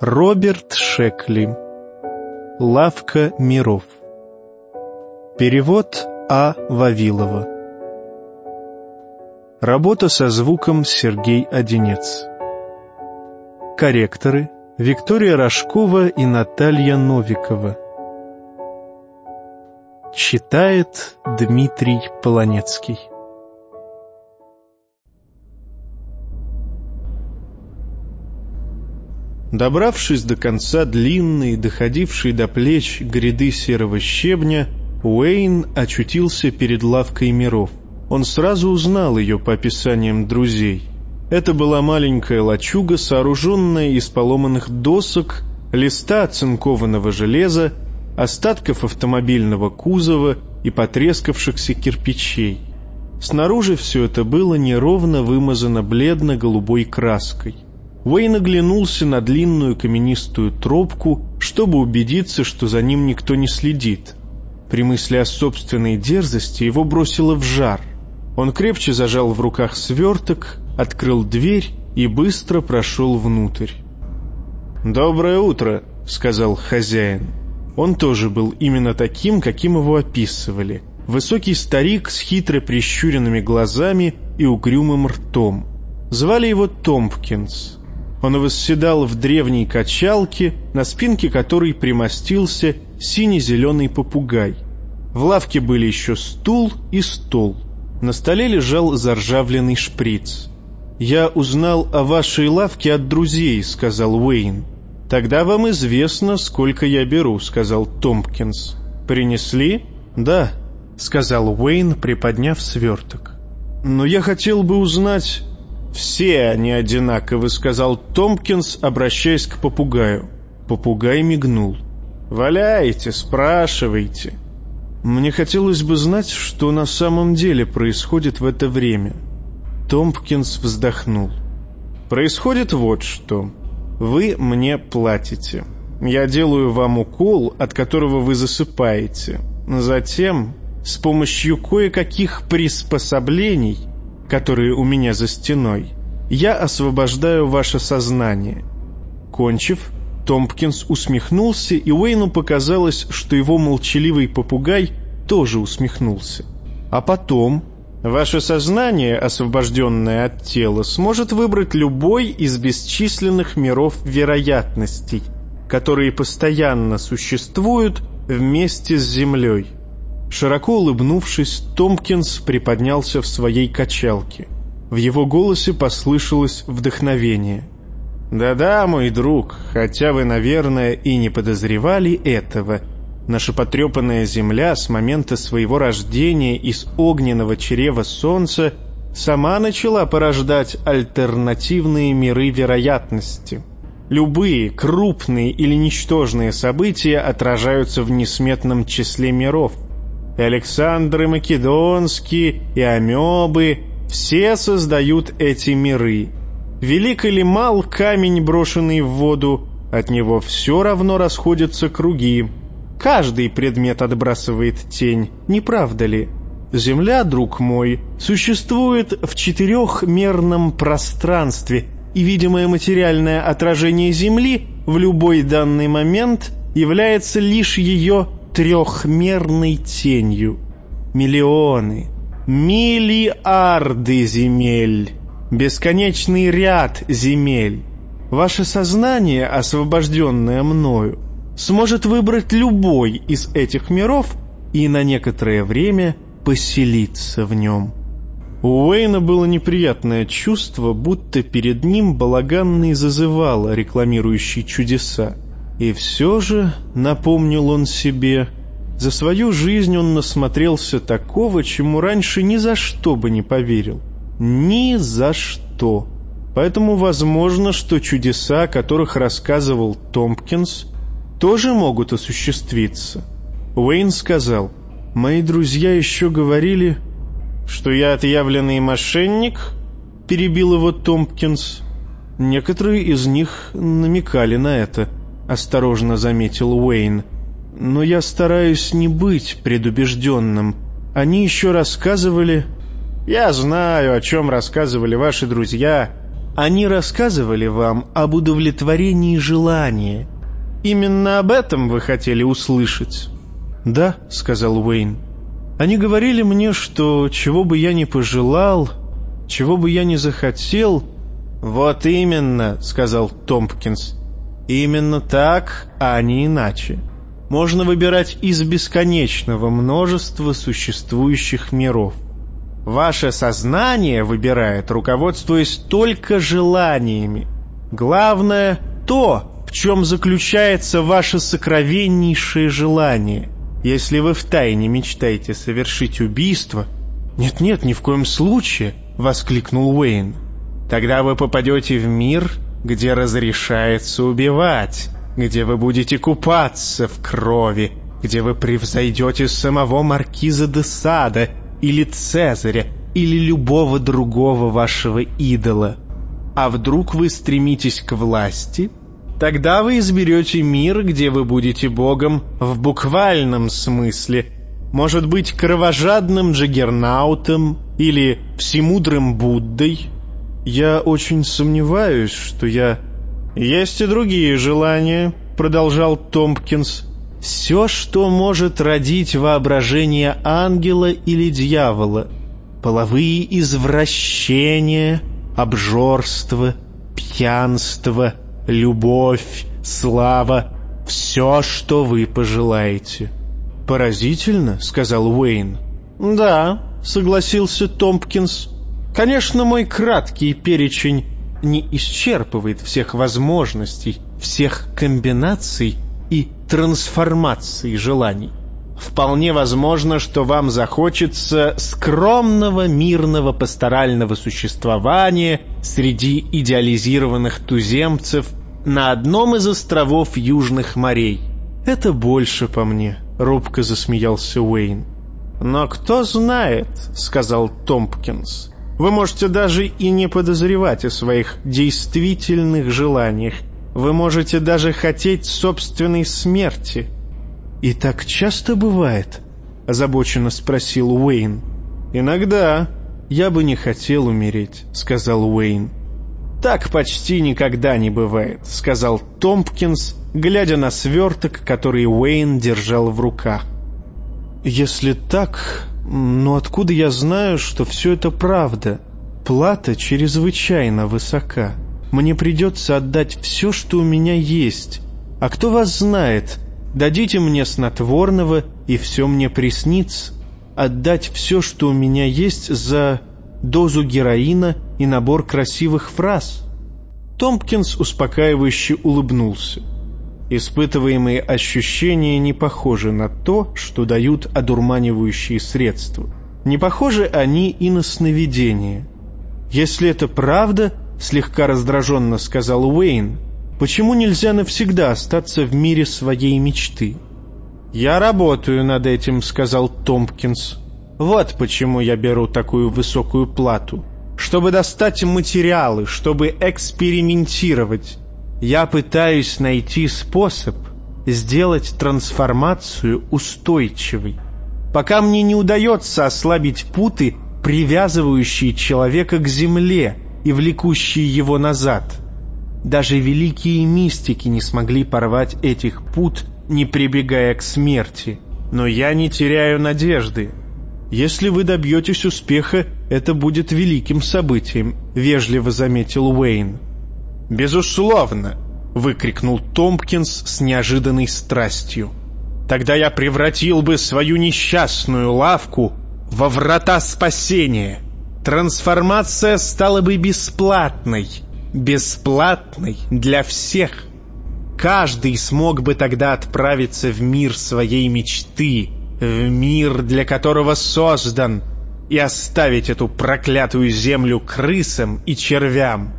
Роберт Шекли. Лавка миров. Перевод А. Вавилова. Работа со звуком Сергей Одинец. Корректоры Виктория Рожкова и Наталья Новикова. Читает Дмитрий Полонецкий Добравшись до конца длинной, доходившей до плеч гряды серого щебня, Уэйн очутился перед лавкой миров. Он сразу узнал ее по описаниям друзей. Это была маленькая лачуга, сооруженная из поломанных досок, листа оцинкованного железа, остатков автомобильного кузова и потрескавшихся кирпичей. Снаружи все это было неровно вымазано бледно-голубой краской. Уэйн оглянулся на длинную каменистую тропку, чтобы убедиться, что за ним никто не следит. При мысли о собственной дерзости его бросило в жар. Он крепче зажал в руках сверток, открыл дверь и быстро прошел внутрь. «Доброе утро», — сказал хозяин. Он тоже был именно таким, каким его описывали. Высокий старик с хитро прищуренными глазами и угрюмым ртом. Звали его Томпкинс. Он восседал в древней качалке, на спинке которой примостился сине-зеленый попугай. В лавке были еще стул и стол. На столе лежал заржавленный шприц. «Я узнал о вашей лавке от друзей», — сказал Уэйн. «Тогда вам известно, сколько я беру», — сказал Томпкинс. «Принесли?» «Да», — сказал Уэйн, приподняв сверток. «Но я хотел бы узнать...» «Все они одинаковы», — сказал Томпкинс, обращаясь к попугаю. Попугай мигнул. «Валяйте, спрашивайте». Мне хотелось бы знать, что на самом деле происходит в это время. Томпкинс вздохнул. «Происходит вот что. Вы мне платите. Я делаю вам укол, от которого вы засыпаете. Затем, с помощью кое-каких приспособлений, которые у меня за стеной, я освобождаю ваше сознание». Кончив, Томпкинс усмехнулся, и Уэйну показалось, что его молчаливый попугай тоже усмехнулся. А потом ваше сознание, освобожденное от тела, сможет выбрать любой из бесчисленных миров вероятностей, которые постоянно существуют вместе с Землей. Широко улыбнувшись, Томпкинс приподнялся в своей качалке. В его голосе послышалось вдохновение. «Да-да, мой друг, хотя вы, наверное, и не подозревали этого, наша потрепанная Земля с момента своего рождения из огненного чрева Солнца сама начала порождать альтернативные миры вероятности». Любые крупные или ничтожные события отражаются в несметном числе миров и Александры Македонские, и Амебы, все создают эти миры. Велик или мал камень, брошенный в воду, от него все равно расходятся круги. Каждый предмет отбрасывает тень, не правда ли? Земля, друг мой, существует в четырехмерном пространстве, и видимое материальное отражение Земли в любой данный момент является лишь ее трехмерной тенью. Миллионы, миллиарды земель, бесконечный ряд земель. Ваше сознание, освобожденное мною, сможет выбрать любой из этих миров и на некоторое время поселиться в нем. У Уэйна было неприятное чувство, будто перед ним балаганный зазывал, рекламирующий чудеса. И все же, напомнил он себе, за свою жизнь он насмотрелся такого, чему раньше ни за что бы не поверил. Ни за что. Поэтому возможно, что чудеса, о которых рассказывал Томпкинс, тоже могут осуществиться. Уэйн сказал, «Мои друзья еще говорили, что я отъявленный мошенник?» Перебил его Томпкинс. Некоторые из них намекали на это –— осторожно заметил Уэйн. «Но я стараюсь не быть предубежденным. Они еще рассказывали...» «Я знаю, о чем рассказывали ваши друзья. Они рассказывали вам об удовлетворении желания. Именно об этом вы хотели услышать?» «Да», — сказал Уэйн. «Они говорили мне, что чего бы я ни пожелал, чего бы я ни захотел...» «Вот именно», — сказал Томпкинс. «Именно так, а не иначе. Можно выбирать из бесконечного множества существующих миров. Ваше сознание выбирает, руководствуясь только желаниями. Главное — то, в чем заключается ваше сокровеннейшее желание. Если вы втайне мечтаете совершить убийство... «Нет-нет, ни в коем случае!» — воскликнул Уэйн. «Тогда вы попадете в мир, где разрешается убивать, где вы будете купаться в крови, где вы превзойдете самого маркиза де Сада или Цезаря, или любого другого вашего идола. А вдруг вы стремитесь к власти? Тогда вы изберете мир, где вы будете богом в буквальном смысле, может быть, кровожадным Джаггернаутом или всемудрым Буддой. Я очень сомневаюсь, что я... Есть и другие желания, продолжал Томпкинс. Все, что может родить воображение ангела или дьявола. Половые извращения, обжорство, пьянство, любовь, слава — все, что вы пожелаете. «Поразительно», — сказал Уэйн. «Да», — согласился Томпкинс. «Конечно, мой краткий перечень не исчерпывает всех возможностей, всех комбинаций и трансформации желаний. Вполне возможно, что вам захочется скромного мирного пасторального существования среди идеализированных туземцев на одном из островов Южных морей. Это больше по мне, — робко засмеялся Уэйн. «Но кто знает», — сказал Томпкинс. «Вы можете даже и не подозревать о своих действительных желаниях, вы можете даже хотеть собственной смерти. И так часто бывает? Озабоченно спросил Уэйн. Иногда. Я бы не хотел умереть, сказал Уэйн. Так почти никогда не бывает, сказал Томпкинс, глядя на сверток, который Уэйн держал в руках. Если так, но откуда я знаю, что все это правда? Плата чрезвычайно высока. Мне придется отдать все, что у меня есть. А кто вас знает? Дадите мне снотворного, и все мне приснится. Отдать все, что у меня есть, за дозу героина и набор красивых фраз. Томпкинс успокаивающе улыбнулся. Испытываемые ощущения не похожи на то, что дают одурманивающие средства. Не похожи они и на сновидения. Если это правда, — слегка раздраженно сказал Уэйн. «Почему нельзя навсегда остаться в мире своей мечты?» «Я работаю над этим», — сказал Томпкинс. «Вот почему я беру такую высокую плату. Чтобы достать материалы, чтобы экспериментировать. Я пытаюсь найти способ сделать трансформацию устойчивой. Пока мне не удается ослабить путы, привязывающие человека к земле, и влекущие его назад. Даже великие мистики не смогли порвать этих пут, не прибегая к смерти. Но я не теряю надежды. Если вы добьетесь успеха, это будет великим событием, вежливо заметил Уэйн. Безусловно, выкрикнул Томпкинс с неожиданной страстью. Тогда я превратил бы свою несчастную лавку во врата спасения. Трансформация стала бы бесплатной. Бесплатной для всех. Каждый смог бы тогда отправиться в мир своей мечты, в мир, для которого создан, и оставить эту проклятую землю крысам и червям.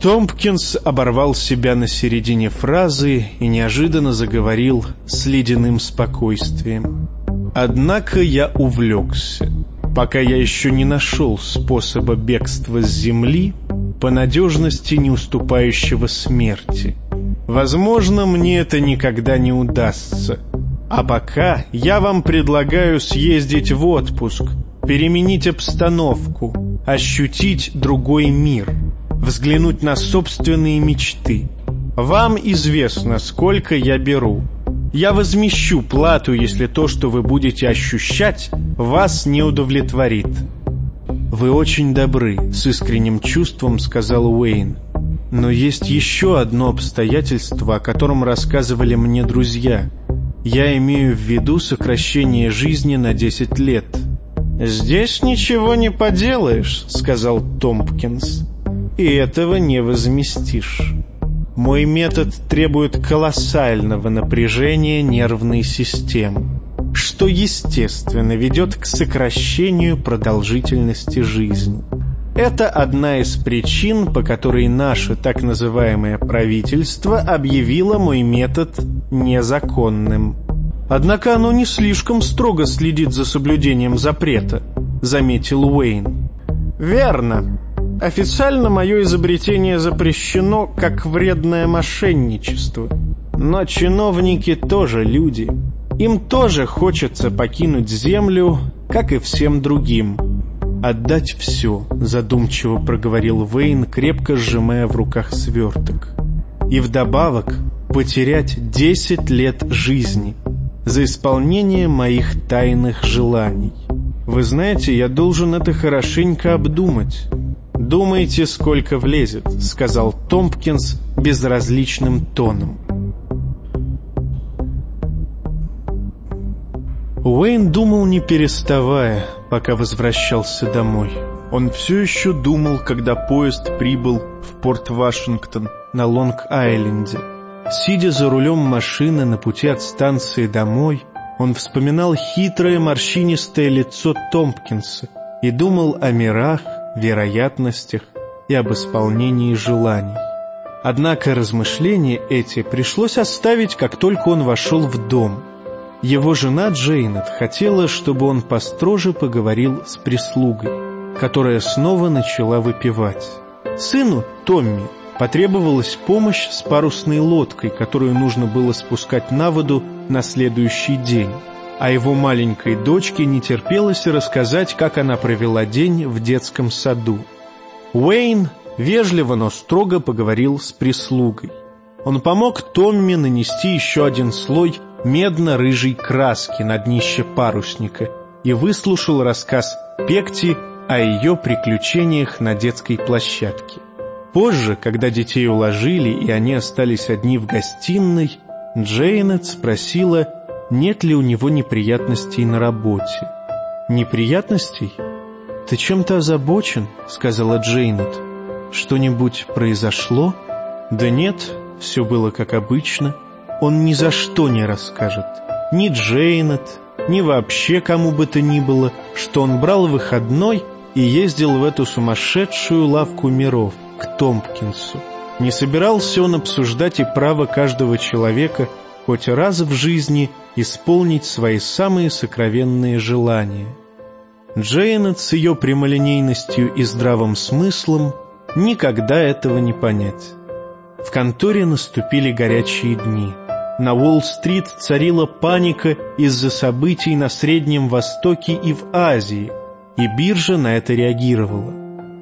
Томпкинс оборвал себя на середине фразы и неожиданно заговорил с ледяным спокойствием. Однако я увлекся пока я еще не нашел способа бегства с земли по надежности не уступающего смерти. Возможно, мне это никогда не удастся. А пока я вам предлагаю съездить в отпуск, переменить обстановку, ощутить другой мир. Взглянуть на собственные мечты. Вам известно, сколько я беру. Я возмещу плату, если то, что вы будете ощущать, вас не удовлетворит. «Вы очень добры», — с искренним чувством сказал Уэйн. «Но есть еще одно обстоятельство, о котором рассказывали мне друзья. Я имею в виду сокращение жизни на 10 лет». «Здесь ничего не поделаешь», — сказал Томпкинс. «И этого не возместишь». Мой метод требует колоссального напряжения нервной системы, что, естественно, ведет к сокращению продолжительности жизни. Это одна из причин, по которой наше так называемое правительство объявило мой метод незаконным. Однако оно не слишком строго следит за соблюдением запрета, заметил Уэйн. Верно. Официально мое изобретение запрещено как вредное мошенничество. Но чиновники тоже люди. Им тоже хочется покинуть землю, как и всем другим. «Отдать все», — задумчиво проговорил Вейн, крепко сжимая в руках сверток. «И вдобавок потерять десять лет жизни за исполнение моих тайных желаний. Вы знаете, я должен это хорошенько обдумать». «Думайте, сколько влезет», — сказал Томпкинс безразличным тоном. Уэйн думал не переставая, пока возвращался домой. Он все еще думал, когда поезд прибыл в порт Вашингтон на Лонг-Айленде. Сидя за рулем машины на пути от станции домой, он вспоминал хитрое морщинистое лицо Томпкинса и думал о мирах, вероятностях и об исполнении желаний. Однако размышления эти пришлось оставить, как только он вошел в дом. Его жена Джейнет хотела, чтобы он построже поговорил с прислугой, которая снова начала выпивать. Сыну, Томми, потребовалась помощь с парусной лодкой, которую нужно было спускать на воду на следующий день а его маленькой дочке не терпелось рассказать, как она провела день в детском саду. Уэйн вежливо, но строго поговорил с прислугой. Он помог Томми нанести еще один слой медно-рыжей краски на днище парусника и выслушал рассказ Пекти о ее приключениях на детской площадке. Позже, когда детей уложили и они остались одни в гостиной, Джейнет спросила, нет ли у него неприятностей на работе. «Неприятностей? Ты чем-то озабочен?» — сказала Джейнет. «Что-нибудь произошло?» «Да нет, все было как обычно. Он ни за что не расскажет. Ни Джейнет, ни вообще кому бы то ни было, что он брал выходной и ездил в эту сумасшедшую лавку миров, к Томпкинсу. Не собирался он обсуждать и право каждого человека хоть раз в жизни исполнить свои самые сокровенные желания. Джейнет с ее прямолинейностью и здравым смыслом никогда этого не понять. В конторе наступили горячие дни. На Уолл-стрит царила паника из-за событий на Среднем Востоке и в Азии, и биржа на это реагировала.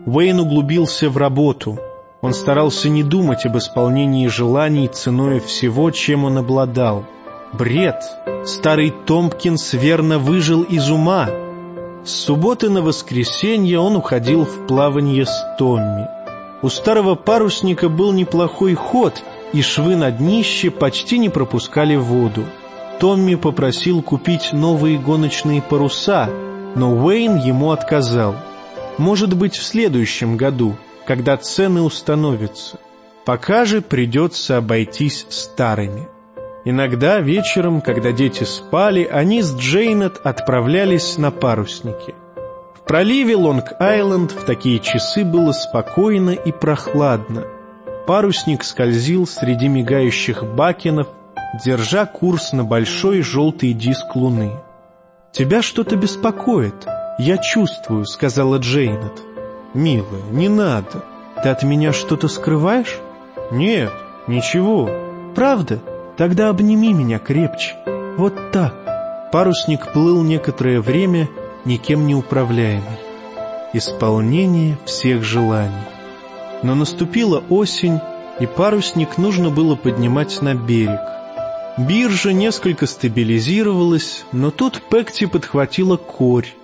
Уэйн углубился в работу, он старался не думать об исполнении желаний ценой всего, чем он обладал. Бред! Старый Томпкинс верно выжил из ума. С субботы на воскресенье он уходил в плавание с Томми. У старого парусника был неплохой ход, и швы на днище почти не пропускали воду. Томми попросил купить новые гоночные паруса, но Уэйн ему отказал. Может быть, в следующем году — когда цены установятся. Пока же придется обойтись старыми. Иногда вечером, когда дети спали, они с Джейнет отправлялись на парусники. В проливе Лонг-Айленд в такие часы было спокойно и прохладно. Парусник скользил среди мигающих бакенов, держа курс на большой желтый диск луны. «Тебя что-то беспокоит, я чувствую», — сказала Джейнет. «Милая, не надо. Ты от меня что-то скрываешь?» «Нет, ничего». «Правда? Тогда обними меня крепче. Вот так». Парусник плыл некоторое время, никем не управляемый. Исполнение всех желаний. Но наступила осень, и парусник нужно было поднимать на берег. Биржа несколько стабилизировалась, но тут Пекти подхватила корь.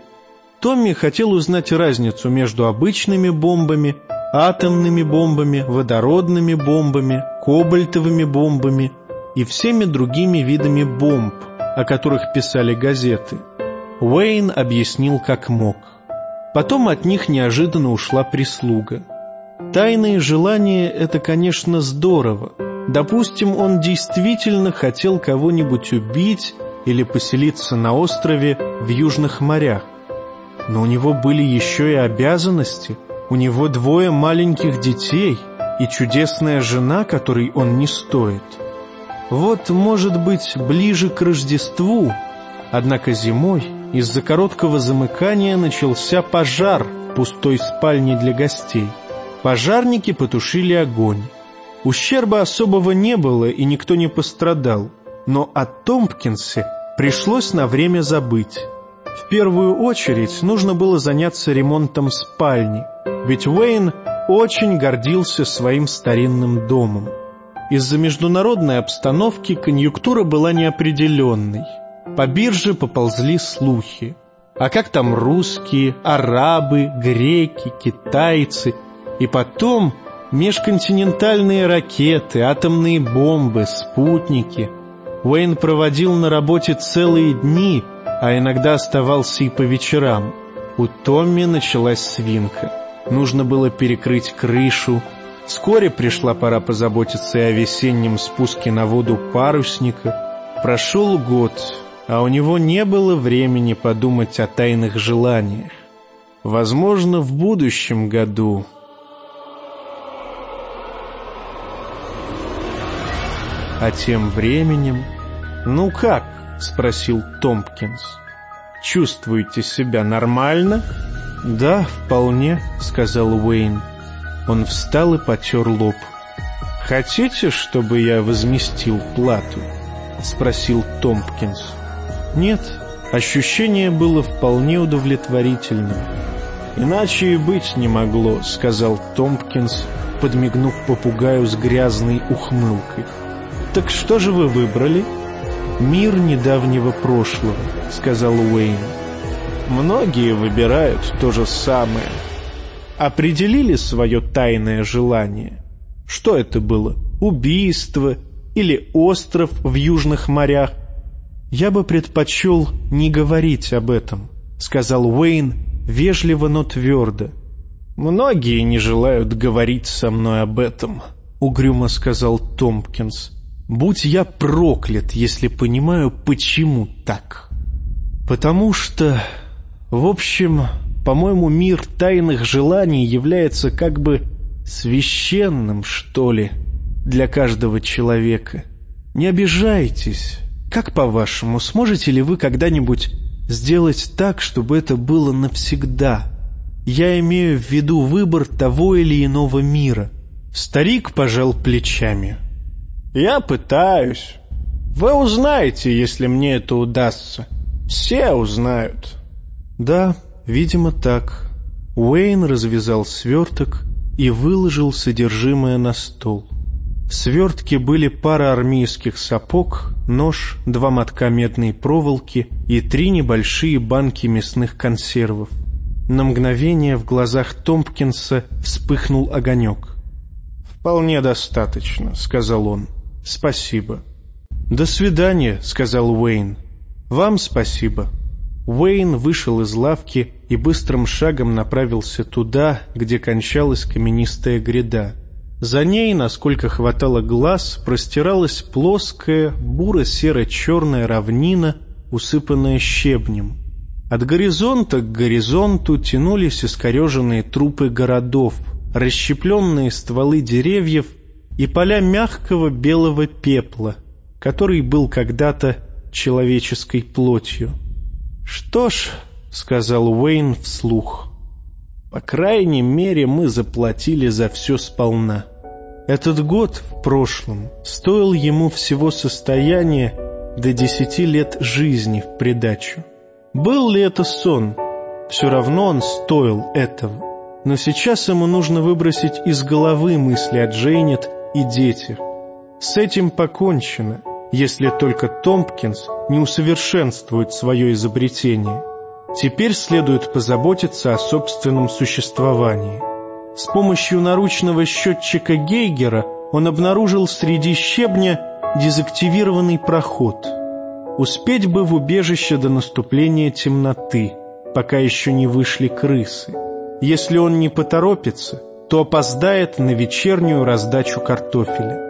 Томми хотел узнать разницу между обычными бомбами, атомными бомбами, водородными бомбами, кобальтовыми бомбами и всеми другими видами бомб, о которых писали газеты. Уэйн объяснил как мог. Потом от них неожиданно ушла прислуга. Тайные желания — это, конечно, здорово. Допустим, он действительно хотел кого-нибудь убить или поселиться на острове в южных морях. Но у него были еще и обязанности. У него двое маленьких детей и чудесная жена, которой он не стоит. Вот, может быть, ближе к Рождеству, однако зимой из-за короткого замыкания начался пожар в пустой спальне для гостей. Пожарники потушили огонь. Ущерба особого не было, и никто не пострадал. Но о Томпкинсе пришлось на время забыть. В первую очередь нужно было заняться ремонтом спальни, ведь Уэйн очень гордился своим старинным домом. Из-за международной обстановки конъюнктура была неопределенной. По бирже поползли слухи. А как там русские, арабы, греки, китайцы – и потом межконтинентальные ракеты, атомные бомбы, спутники. Уэйн проводил на работе целые дни, а иногда оставался и по вечерам. У Томми началась свинка. Нужно было перекрыть крышу. Вскоре пришла пора позаботиться и о весеннем спуске на воду парусника. Прошел год, а у него не было времени подумать о тайных желаниях. Возможно, в будущем году А тем временем... «Ну как?» — спросил Томпкинс. «Чувствуете себя нормально?» «Да, вполне», — сказал Уэйн. Он встал и потер лоб. «Хотите, чтобы я возместил плату?» — спросил Томпкинс. «Нет, ощущение было вполне удовлетворительным». «Иначе и быть не могло», — сказал Томпкинс, подмигнув попугаю с грязной ухмылкой. «Так что же вы выбрали?» «Мир недавнего прошлого», — сказал Уэйн. «Многие выбирают то же самое. Определили свое тайное желание? Что это было? Убийство или остров в южных морях?» «Я бы предпочел не говорить об этом», — сказал Уэйн вежливо, но твердо. «Многие не желают говорить со мной об этом», — угрюмо сказал Томпкинс. Будь я проклят, если понимаю, почему так. Потому что, в общем, по-моему, мир тайных желаний является как бы священным, что ли, для каждого человека. Не обижайтесь. Как по-вашему, сможете ли вы когда-нибудь сделать так, чтобы это было навсегда? Я имею в виду выбор того или иного мира. Старик пожал плечами. Я пытаюсь. Вы узнаете, если мне это удастся. Все узнают. Да, видимо, так. Уэйн развязал сверток и выложил содержимое на стол. В свертке были пара армейских сапог, нож, два мотка медной проволоки и три небольшие банки мясных консервов. На мгновение в глазах Томпкинса вспыхнул огонек. «Вполне достаточно», — сказал он. «Спасибо». «До свидания», — сказал Уэйн. «Вам спасибо». Уэйн вышел из лавки и быстрым шагом направился туда, где кончалась каменистая гряда. За ней, насколько хватало глаз, простиралась плоская, буро-серо-черная равнина, усыпанная щебнем. От горизонта к горизонту тянулись искореженные трупы городов, расщепленные стволы деревьев и поля мягкого белого пепла, который был когда-то человеческой плотью. «Что ж», — сказал Уэйн вслух, — «по крайней мере мы заплатили за все сполна. Этот год в прошлом стоил ему всего состояния до десяти лет жизни в придачу. Был ли это сон? Все равно он стоил этого. Но сейчас ему нужно выбросить из головы мысли о Джейнет и детях. С этим покончено, если только Томпкинс не усовершенствует свое изобретение. Теперь следует позаботиться о собственном существовании. С помощью наручного счетчика Гейгера он обнаружил среди щебня дезактивированный проход. Успеть бы в убежище до наступления темноты, пока еще не вышли крысы. Если он не поторопится, то опоздает на вечернюю раздачу картофеля.